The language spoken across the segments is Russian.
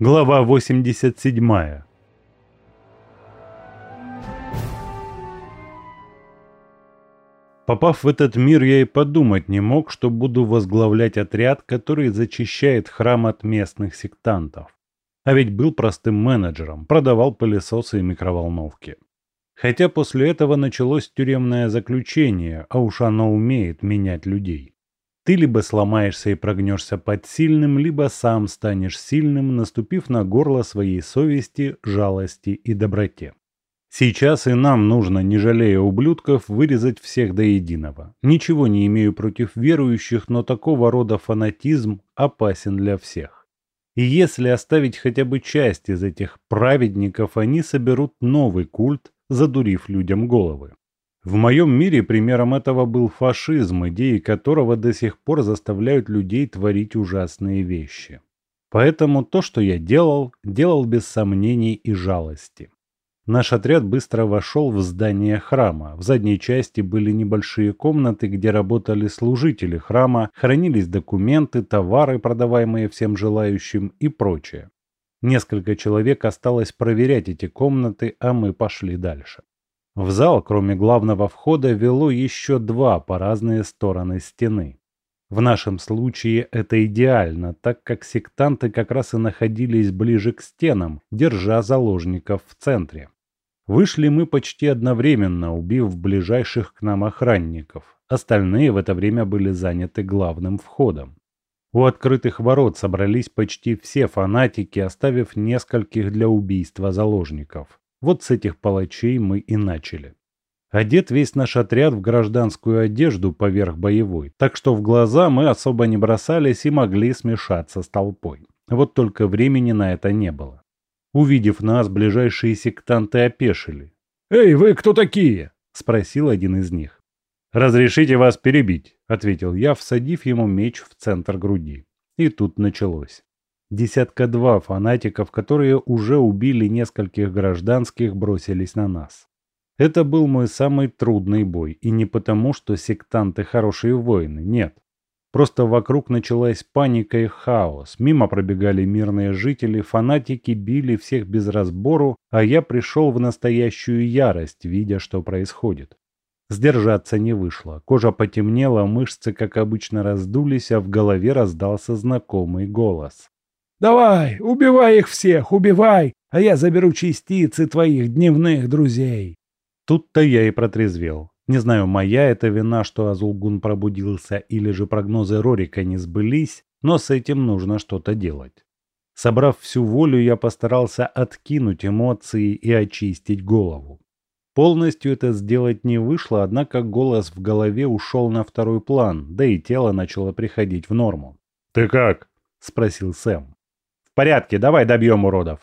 Глава 87. Попав в этот мир, я и подумать не мог, что буду возглавлять отряд, который зачищает храм от местных сектантов. А ведь был простым менеджером, продавал пылесосы и микроволновки. Хотя после этого началось тюремное заключение, а уж оно умеет менять людей. Ты либо сломаешься и прогнешься под сильным, либо сам станешь сильным, наступив на горло своей совести, жалости и доброте. Сейчас и нам нужно, не жалея ублюдков, вырезать всех до единого. Ничего не имею против верующих, но такого рода фанатизм опасен для всех. И если оставить хотя бы часть из этих праведников, они соберут новый культ, задурив людям головы. В моем мире примером этого был фашизм, идеи которого до сих пор заставляют людей творить ужасные вещи. Поэтому то, что я делал, делал без сомнений и жалости. Наш отряд быстро вошел в здание храма. В задней части были небольшие комнаты, где работали служители храма, хранились документы, товары, продаваемые всем желающим и прочее. Несколько человек осталось проверять эти комнаты, а мы пошли дальше. В зал, кроме главного входа, вело еще два по разные стороны стены. В нашем случае это идеально, так как сектанты как раз и находились ближе к стенам, держа заложников в центре. Вышли мы почти одновременно, убив ближайших к нам охранников. Остальные в это время были заняты главным входом. У открытых ворот собрались почти все фанатики, оставив нескольких для убийства заложников. Вот с этих палачей мы и начали. Одет весь наш отряд в гражданскую одежду поверх боевой, так что в глаза мы особо не бросались и могли смешаться с толпой. Вот только времени на это не было. Увидев нас, ближайшие сектанты опешили. «Эй, вы кто такие?» – спросил один из них. «Разрешите вас перебить», – ответил я, всадив ему меч в центр груди. И тут началось десятка два фанатиков, которые уже убили нескольких гражданских, бросились на нас. Это был мой самый трудный бой, и не потому, что сектанты хорошие воины, нет. Просто вокруг началась паника и хаос, мимо пробегали мирные жители, фанатики били всех без разбору, а я пришел в настоящую ярость, видя, что происходит. Сдержаться не вышло, кожа потемнела, мышцы, как обычно, раздулись, а в голове раздался знакомый голос. Давай, убивай их всех, убивай, а я заберу частицы твоих дневных друзей. Тут-то я и протрезвел. Не знаю, моя это вина, что Азулгун пробудился, или же прогнозы Рорика не сбылись, но с этим нужно что-то делать. Собрав всю волю, я постарался откинуть эмоции и очистить голову. Полностью это сделать не вышло, однако голос в голове ушел на второй план, да и тело начало приходить в норму. «Ты как?» – спросил Сэм порядке, давай добьем уродов!»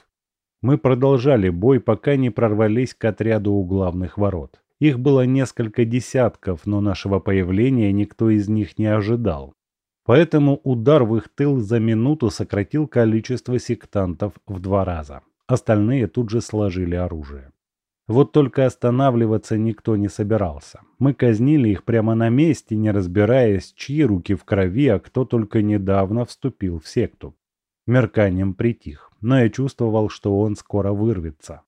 Мы продолжали бой, пока не прорвались к отряду у главных ворот. Их было несколько десятков, но нашего появления никто из них не ожидал. Поэтому удар в их тыл за минуту сократил количество сектантов в два раза. Остальные тут же сложили оружие. Вот только останавливаться никто не собирался. Мы казнили их прямо на месте, не разбираясь, чьи руки в крови, а кто только недавно вступил в секту мерканием притих, но я чувствовал, что он скоро вырвется.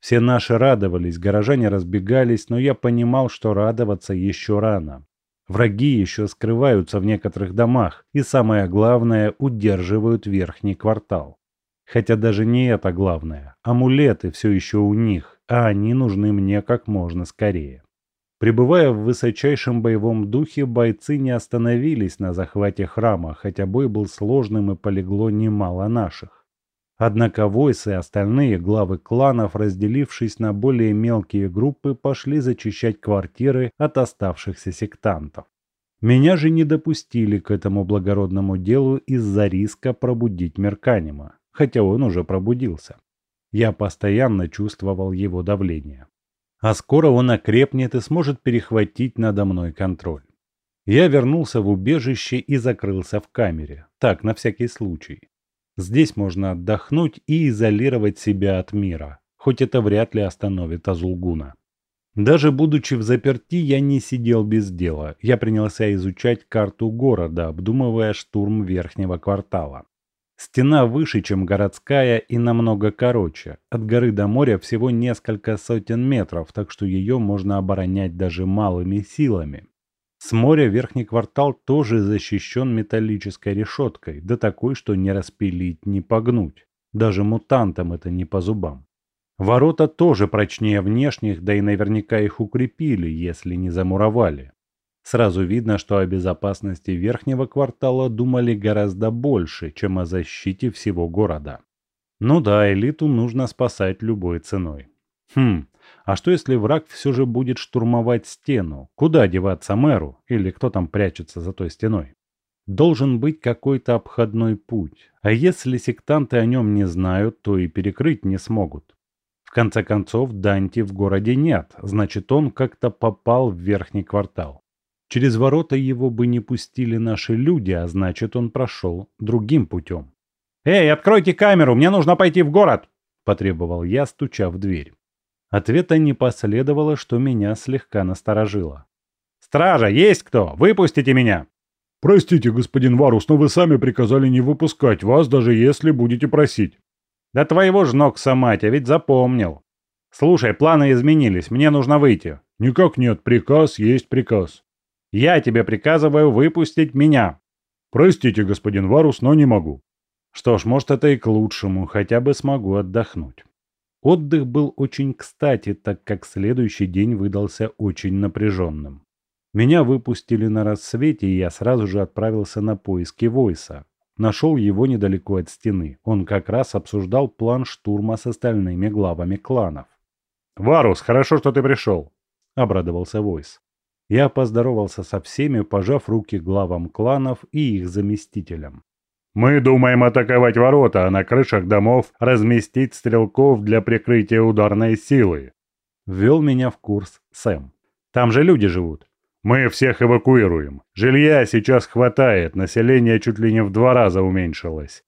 Все наши радовались, горожане разбегались, но я понимал, что радоваться еще рано. Враги еще скрываются в некоторых домах и, самое главное, удерживают верхний квартал. Хотя даже не это главное. Амулеты все еще у них, а они нужны мне как можно скорее. Пребывая в высочайшем боевом духе, бойцы не остановились на захвате храма, хотя бой был сложным и полегло немало наших. Однако Войс и остальные главы кланов, разделившись на более мелкие группы, пошли зачищать квартиры от оставшихся сектантов. Меня же не допустили к этому благородному делу из-за риска пробудить Мерканима, хотя он уже пробудился. Я постоянно чувствовал его давление а скоро он окрепнет и сможет перехватить надо мной контроль. Я вернулся в убежище и закрылся в камере, так, на всякий случай. Здесь можно отдохнуть и изолировать себя от мира, хоть это вряд ли остановит Азулгуна. Даже будучи в заперти, я не сидел без дела. Я принялся изучать карту города, обдумывая штурм верхнего квартала. Стена выше, чем городская и намного короче. От горы до моря всего несколько сотен метров, так что ее можно оборонять даже малыми силами. С моря верхний квартал тоже защищен металлической решеткой, да такой, что не распилить, не погнуть. Даже мутантам это не по зубам. Ворота тоже прочнее внешних, да и наверняка их укрепили, если не замуровали. Сразу видно, что о безопасности верхнего квартала думали гораздо больше, чем о защите всего города. Ну да, элиту нужно спасать любой ценой. Хм, а что если враг все же будет штурмовать стену? Куда деваться мэру? Или кто там прячется за той стеной? Должен быть какой-то обходной путь. А если сектанты о нем не знают, то и перекрыть не смогут. В конце концов, Данти в городе нет, значит он как-то попал в верхний квартал. Через ворота его бы не пустили наши люди, а значит, он прошел другим путем. «Эй, откройте камеру, мне нужно пойти в город!» – потребовал я, стуча в дверь. Ответа не последовало, что меня слегка насторожило. «Стража, есть кто? Выпустите меня!» «Простите, господин Варус, но вы сами приказали не выпускать вас, даже если будете просить». «Да твоего ж ног самать, а ведь запомнил. Слушай, планы изменились, мне нужно выйти». «Никак нет, приказ есть приказ». Я тебе приказываю выпустить меня. Простите, господин Варус, но не могу. Что ж, может это и к лучшему, хотя бы смогу отдохнуть. Отдых был очень кстати, так как следующий день выдался очень напряженным. Меня выпустили на рассвете, и я сразу же отправился на поиски Войса. Нашел его недалеко от стены. Он как раз обсуждал план штурма с остальными главами кланов. «Варус, хорошо, что ты пришел», — обрадовался Войс. Я поздоровался со всеми, пожав руки главам кланов и их заместителям. «Мы думаем атаковать ворота, а на крышах домов разместить стрелков для прикрытия ударной силы», — ввел меня в курс Сэм. «Там же люди живут». «Мы всех эвакуируем. Жилья сейчас хватает, население чуть ли не в два раза уменьшилось.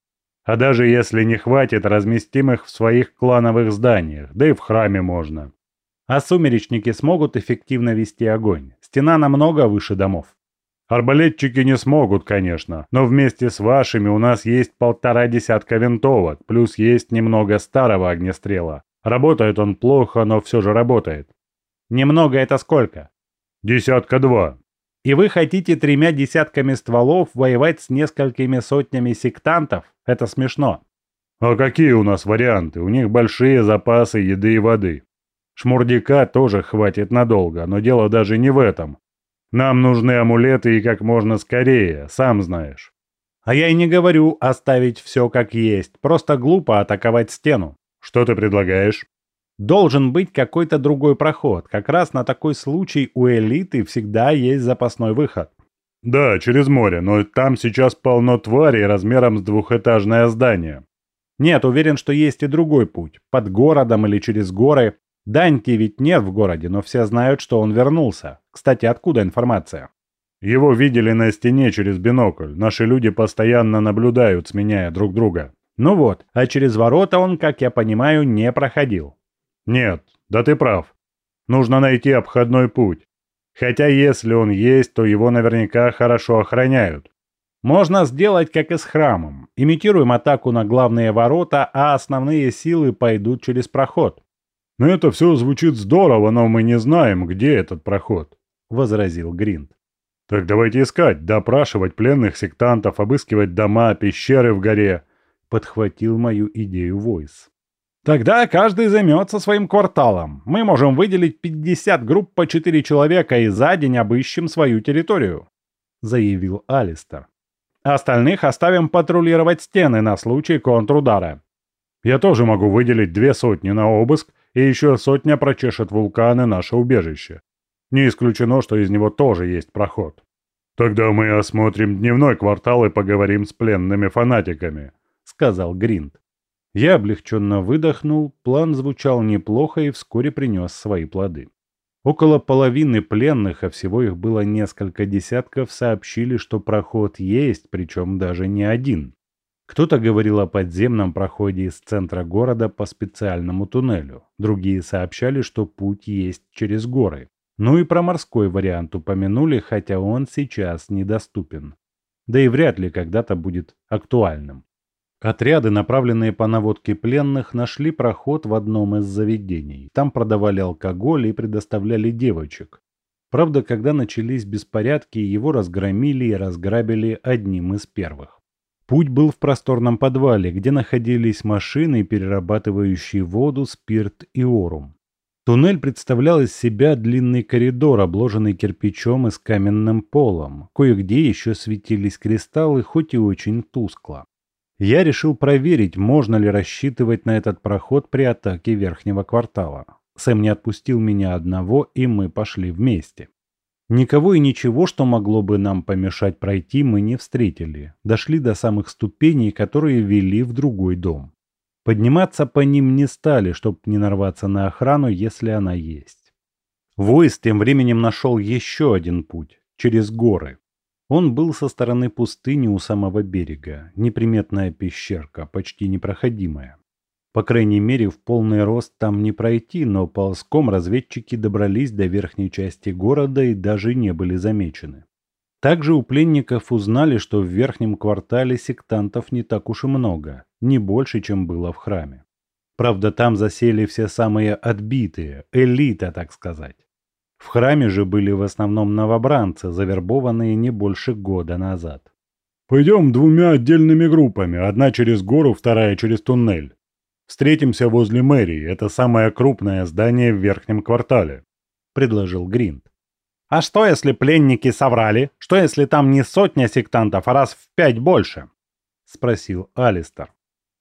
А даже если не хватит, разместим их в своих клановых зданиях, да и в храме можно». А сумеречники смогут эффективно вести огонь. Стена намного выше домов. Арбалетчики не смогут, конечно, но вместе с вашими у нас есть полтора десятка винтовок, плюс есть немного старого огнестрела. Работает он плохо, но все же работает. Немного это сколько? Десятка два. И вы хотите тремя десятками стволов воевать с несколькими сотнями сектантов? Это смешно. А какие у нас варианты? У них большие запасы еды и воды. Шмурдяка тоже хватит надолго, но дело даже не в этом. Нам нужны амулеты и как можно скорее, сам знаешь. А я и не говорю оставить все как есть, просто глупо атаковать стену. Что ты предлагаешь? Должен быть какой-то другой проход. Как раз на такой случай у элиты всегда есть запасной выход. Да, через море, но там сейчас полно тварей размером с двухэтажное здание. Нет, уверен, что есть и другой путь. Под городом или через горы. Даньки ведь нет в городе, но все знают, что он вернулся. Кстати, откуда информация? Его видели на стене через бинокль. Наши люди постоянно наблюдают, сменяя друг друга. Ну вот, а через ворота он, как я понимаю, не проходил. Нет, да ты прав. Нужно найти обходной путь. Хотя если он есть, то его наверняка хорошо охраняют. Можно сделать, как и с храмом. Имитируем атаку на главные ворота, а основные силы пойдут через проход. «Но это все звучит здорово, но мы не знаем, где этот проход», — возразил Гринд. «Так давайте искать, допрашивать пленных сектантов, обыскивать дома, пещеры в горе», — подхватил мою идею Войс. «Тогда каждый займется своим кварталом. Мы можем выделить 50 групп по 4 человека и за день обыщем свою территорию», — заявил Алистер. «Остальных оставим патрулировать стены на случай контрудара». «Я тоже могу выделить две сотни на обыск и еще сотня прочешет вулканы наше убежище. Не исключено, что из него тоже есть проход. Тогда мы осмотрим дневной квартал и поговорим с пленными фанатиками», — сказал Гринд. Я облегченно выдохнул, план звучал неплохо и вскоре принес свои плоды. Около половины пленных, а всего их было несколько десятков, сообщили, что проход есть, причем даже не один. Кто-то говорил о подземном проходе из центра города по специальному туннелю. Другие сообщали, что путь есть через горы. Ну и про морской вариант упомянули, хотя он сейчас недоступен. Да и вряд ли когда-то будет актуальным. Отряды, направленные по наводке пленных, нашли проход в одном из заведений. Там продавали алкоголь и предоставляли девочек. Правда, когда начались беспорядки, его разгромили и разграбили одним из первых. Путь был в просторном подвале, где находились машины, перерабатывающие воду, спирт и орум. Туннель представлял из себя длинный коридор, обложенный кирпичом и с каменным полом. Кое-где еще светились кристаллы, хоть и очень тускло. Я решил проверить, можно ли рассчитывать на этот проход при атаке верхнего квартала. Сэм не отпустил меня одного, и мы пошли вместе. Никого и ничего, что могло бы нам помешать пройти, мы не встретили. Дошли до самых ступеней, которые вели в другой дом. Подниматься по ним не стали, чтобы не нарваться на охрану, если она есть. Войс тем временем нашел еще один путь, через горы. Он был со стороны пустыни у самого берега, неприметная пещерка, почти непроходимая. По крайней мере, в полный рост там не пройти, но ползком разведчики добрались до верхней части города и даже не были замечены. Также у пленников узнали, что в верхнем квартале сектантов не так уж и много, не больше, чем было в храме. Правда, там засели все самые отбитые, элита, так сказать. В храме же были в основном новобранцы, завербованные не больше года назад. «Пойдем двумя отдельными группами, одна через гору, вторая через туннель. Встретимся возле мэрии, это самое крупное здание в верхнем квартале», — предложил Гринд. «А что, если пленники соврали? Что, если там не сотня сектантов, а раз в пять больше?» — спросил Алистер.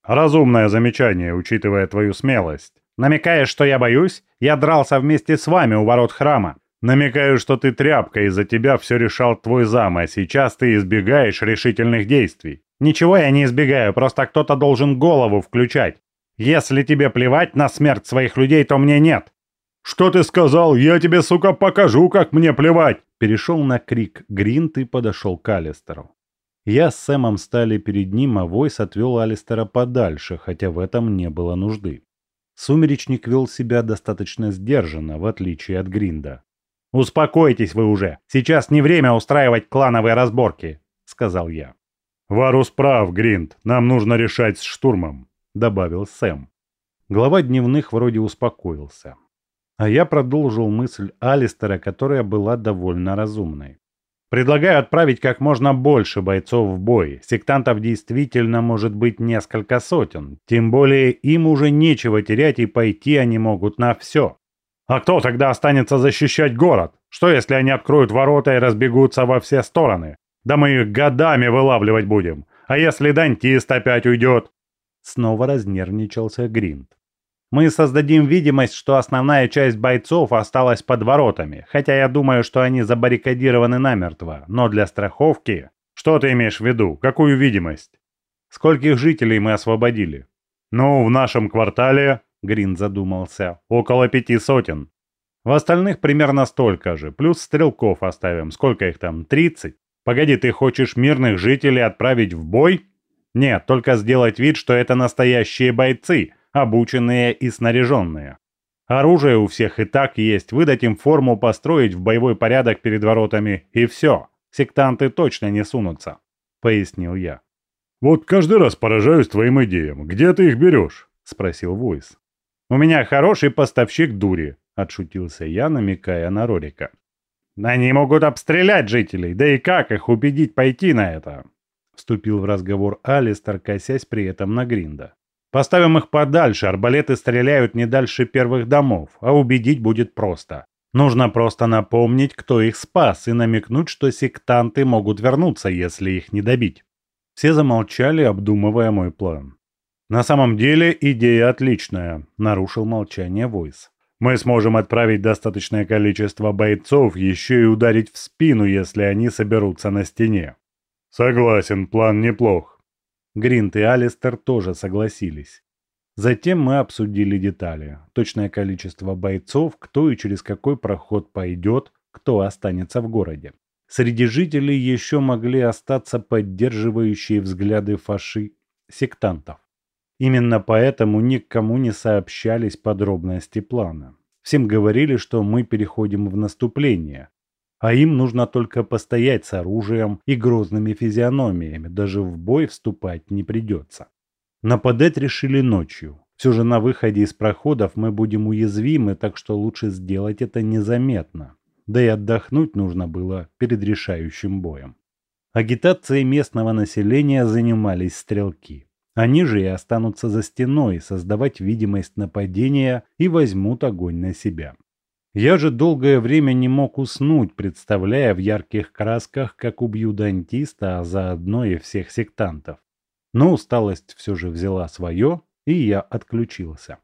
«Разумное замечание, учитывая твою смелость. Намекаешь, что я боюсь? Я дрался вместе с вами у ворот храма. Намекаю, что ты тряпка, из-за тебя все решал твой зам, а сейчас ты избегаешь решительных действий. Ничего я не избегаю, просто кто-то должен голову включать. Если тебе плевать на смерть своих людей, то мне нет. Что ты сказал? Я тебе, сука, покажу, как мне плевать. Перешел на крик Гринт и подошел к Алистеру. Я с Сэмом стали перед ним, а Войс отвел Алистера подальше, хотя в этом не было нужды. Сумеречник вел себя достаточно сдержанно, в отличие от Гринда. «Успокойтесь вы уже! Сейчас не время устраивать клановые разборки!» — сказал я. «Варус прав, Гринд. Нам нужно решать с штурмом добавил Сэм. Глава дневных вроде успокоился. А я продолжил мысль Алистера, которая была довольно разумной. Предлагаю отправить как можно больше бойцов в бой. Сектантов действительно может быть несколько сотен. Тем более им уже нечего терять и пойти они могут на все. А кто тогда останется защищать город? Что если они откроют ворота и разбегутся во все стороны? Да мы их годами вылавливать будем. А если Дантист опять уйдет? Снова разнервничался Гринд. Мы создадим видимость, что основная часть бойцов осталась под воротами, хотя я думаю, что они забаррикадированы намертво, но для страховки... Что ты имеешь в виду? Какую видимость? Скольких жителей мы освободили? Ну, в нашем квартале, Гринд задумался, около пяти сотен. В остальных примерно столько же, плюс стрелков оставим. Сколько их там? Тридцать? Погоди, ты хочешь мирных жителей отправить в бой? Нет, только сделать вид, что это настоящие бойцы, обученные и снаряженные. Оружие у всех и так есть, выдать им форму, построить в боевой порядок перед воротами и все. Сектанты точно не сунутся, пояснил я. «Вот каждый раз поражаюсь твоим идеям. Где ты их берешь?» – спросил Войс. «У меня хороший поставщик дури», – отшутился я, намекая на Рорика. «Они могут обстрелять жителей, да и как их убедить пойти на это?» Вступил в разговор Алистер, косясь при этом на Гринда. «Поставим их подальше, арбалеты стреляют не дальше первых домов, а убедить будет просто. Нужно просто напомнить, кто их спас, и намекнуть, что сектанты могут вернуться, если их не добить». Все замолчали, обдумывая мой план. «На самом деле идея отличная», — нарушил молчание Войс. «Мы сможем отправить достаточное количество бойцов, еще и ударить в спину, если они соберутся на стене. «Согласен, план неплох». Гринт и Алистер тоже согласились. Затем мы обсудили детали. Точное количество бойцов, кто и через какой проход пойдет, кто останется в городе. Среди жителей еще могли остаться поддерживающие взгляды фаши сектантов. Именно поэтому никому не сообщались подробности плана. Всем говорили, что мы переходим в наступление, а им нужно только постоять с оружием и грозными физиономиями, даже в бой вступать не придется. Нападать решили ночью. Все же на выходе из проходов мы будем уязвимы, так что лучше сделать это незаметно. Да и отдохнуть нужно было перед решающим боем. Агитацией местного населения занимались стрелки. Они же и останутся за стеной, создавать видимость нападения и возьмут огонь на себя. Я же долгое время не мог уснуть, представляя в ярких красках, как убью дантиста, а заодно и всех сектантов. Но усталость все же взяла свое, и я отключился.